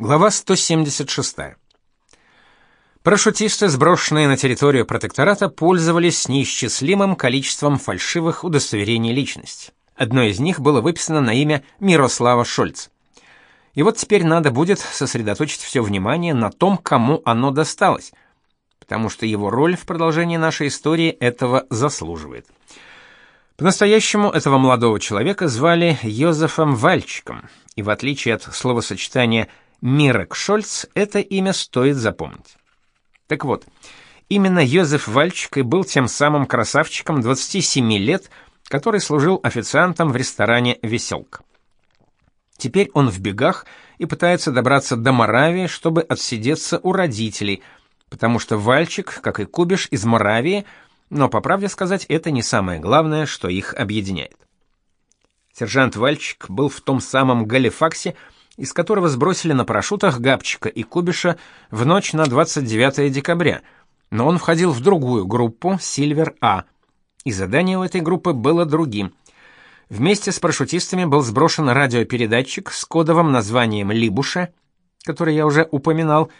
Глава 176. Парашютисты, сброшенные на территорию протектората, пользовались неисчислимым количеством фальшивых удостоверений личности. Одно из них было выписано на имя Мирослава Шольц. И вот теперь надо будет сосредоточить все внимание на том, кому оно досталось, потому что его роль в продолжении нашей истории этого заслуживает. По-настоящему этого молодого человека звали Йозефом Вальчиком, и в отличие от словосочетания «Вальчик», Мирек Шольц это имя стоит запомнить. Так вот, именно Йозеф Вальчик и был тем самым красавчиком 27 лет, который служил официантом в ресторане «Веселка». Теперь он в бегах и пытается добраться до Моравии, чтобы отсидеться у родителей, потому что Вальчик, как и Кубиш, из Моравии, но, по правде сказать, это не самое главное, что их объединяет. Сержант Вальчик был в том самом Галифаксе, из которого сбросили на парашютах Габчика и Кубиша в ночь на 29 декабря, но он входил в другую группу Сильвер А, и задание у этой группы было другим. Вместе с парашютистами был сброшен радиопередатчик с кодовым названием Либуша, который я уже упоминал,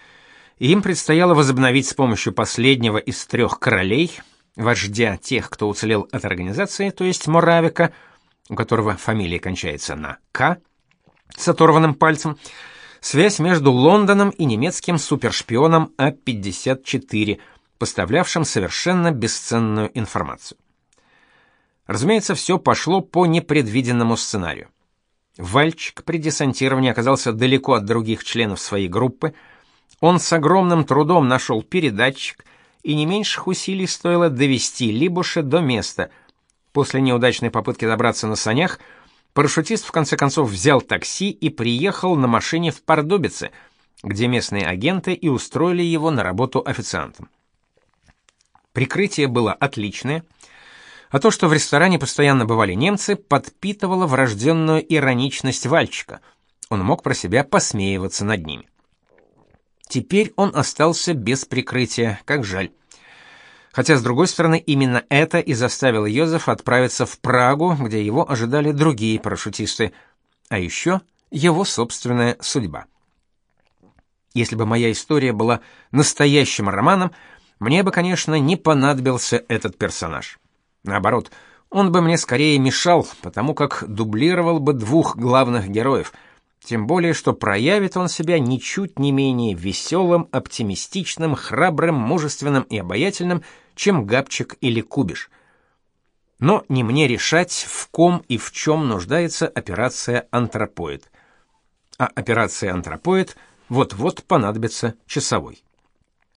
и им предстояло возобновить с помощью последнего из трех королей, вождя тех, кто уцелел от организации, то есть Моравика, у которого фамилия кончается на «К», с оторванным пальцем, связь между Лондоном и немецким супершпионом А-54, поставлявшим совершенно бесценную информацию. Разумеется, все пошло по непредвиденному сценарию. Вальчик при десантировании оказался далеко от других членов своей группы. Он с огромным трудом нашел передатчик, и не меньших усилий стоило довести Либуша до места. После неудачной попытки добраться на санях – Парашютист в конце концов взял такси и приехал на машине в Пардубице, где местные агенты и устроили его на работу официантом. Прикрытие было отличное, а то, что в ресторане постоянно бывали немцы, подпитывало врожденную ироничность Вальчика. Он мог про себя посмеиваться над ними. Теперь он остался без прикрытия, как жаль. Хотя, с другой стороны, именно это и заставило Йозеф отправиться в Прагу, где его ожидали другие парашютисты, а еще его собственная судьба. Если бы моя история была настоящим романом, мне бы, конечно, не понадобился этот персонаж. Наоборот, он бы мне скорее мешал, потому как дублировал бы двух главных героев — тем более, что проявит он себя ничуть не менее веселым, оптимистичным, храбрым, мужественным и обаятельным, чем Габчик или Кубиш. Но не мне решать, в ком и в чем нуждается операция «Антропоид». А операция «Антропоид» вот-вот понадобится часовой.